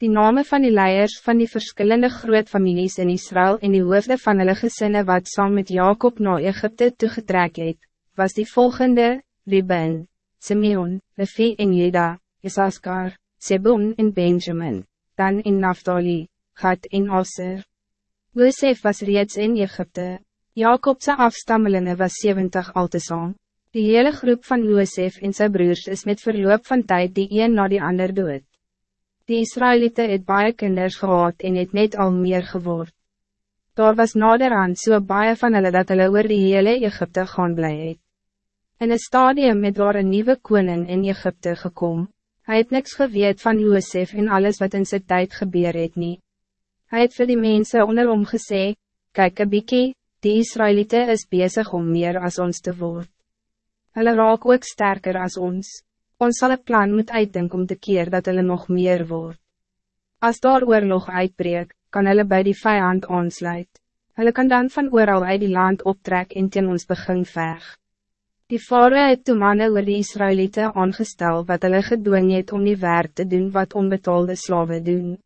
Die namen van die leiers van die verschillende groot families in Israël en die hoofde van hulle gesinne wat saam met Jacob na Egypte toegetrek het, was die volgende, Ruben, Simeon, Levi en Jeda, Isaskar, Sebon en Benjamin, Dan in Naphtali, Gad en Aser. Joseph was reeds in Egypte, Jacobse afstammelingen was 70 al te saam. Die hele groep van Joseph en zijn broers is met verloop van tijd die een na die ander dood. Die Israëlieten het baie kinders gehad en het net al meer geword. Daar was naderhand so baie van hulle dat hulle oor die hele Egypte gaan bly het. In een stadium het daar een nieuwe koning in Egypte gekom. Hij het niks geweet van Joseph en alles wat in zijn tijd gebeur het nie. Hy het vir die mense onder hom gesê, Kijk een bykie, die Israëlieten is bezig om meer als ons te worden. Hulle raak ook sterker als ons. Ons zal een plan moet uitdenken om te keer dat hulle nog meer wordt. Als daar oorlog uitbreek, kan hulle bij die vijand aansluit. Hulle kan dan van ooral uit die land optrek en teen ons begin veg. Die vare het toe manne oor die Israëlieten aangestel wat hulle gedwing het om die werk te doen wat onbetaalde slaven doen.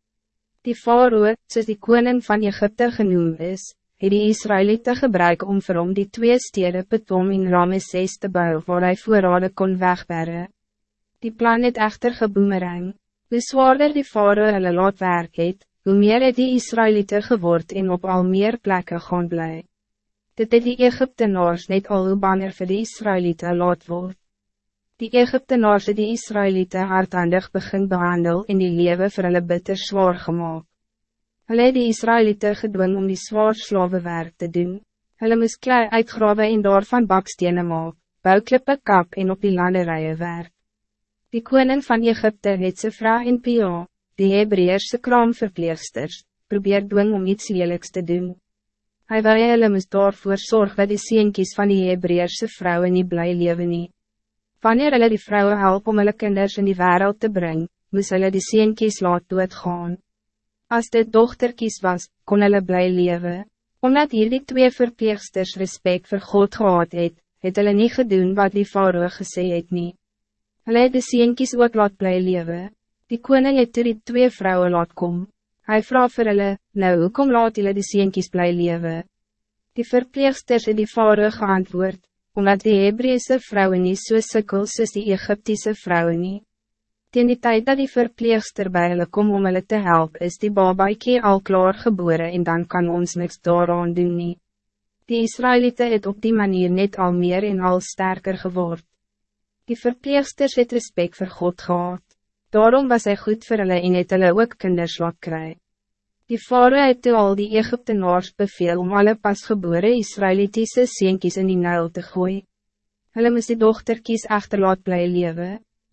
Die faroe, soos die koning van Egypte genoem is, het die Israëlieten gebruik om vir hom die twee stede Petom en Ramesses te bouwen waar hy voorrade kon wegbergen. Die plan het echter geboemerang. Hoe zwaarder die vader hulle laat werk het, hoe meer het die Israëlieten geword en op al meer plekken gaan bly. Dit het die Egyptenaars net al hoe banger vir die Israëlieten laat word. Die Egyptenaars het die Israëlieten hardhandig begin behandel en die lewe vir hulle bitter zwaar gemaakt. Hulle het die Israëlieten gedwing om die zwaar slavenwerk te doen. Hulle moes klei uitgrawe en daarvan bakstenen maak, bouwklippe kap en op die landerijen werk. Die koning van Egypte het sy vrou en Pia, die Hebreerse kraamverpleegsters, probeer dwing om iets lelijks te doen. Hij wil hulle moest daarvoor zorg dat die seentjies van die Hebreerse vrouwen niet blij leven nie. Wanneer hulle die vrouwen help om hulle kinders in die wereld te brengen, moest hulle die seentjies laat doodgaan. Als dit dochterkies was, kon hulle blij leven. Omdat hier die twee verpleegsters respect voor God gehad het, het hulle nie gedoen wat die vrouwen gesê het nie. Hulle het de sienkies ook laat bly lewe. Die koning het toe die twee vrouwen laat kom. Hij vraag vir hulle, nou hoekom laat hulle die sienkies bly lewe? Die verpleegsters het die vader geantwoord, omdat die Hebreese vrouwen niet so sikkel soos die Egyptische vrouwen nie. Tegen die tijd dat die verpleegster bij hulle kom om hulle te helpen, is die babaikie al klaar geboren en dan kan ons niks daaraan doen nie. Die Israëlieten het op die manier net al meer en al sterker geworden. Die verpleegsters het respect voor God gehad. Daarom was hij goed voor hulle en het hulle ook kinders laat kry. Die vader het toe al die Egyptenaars beveel om alle pasgebore Israëlitische seentjies in die Nijl te gooien. Hulle moest die dochterkies achterlaat bly lewe.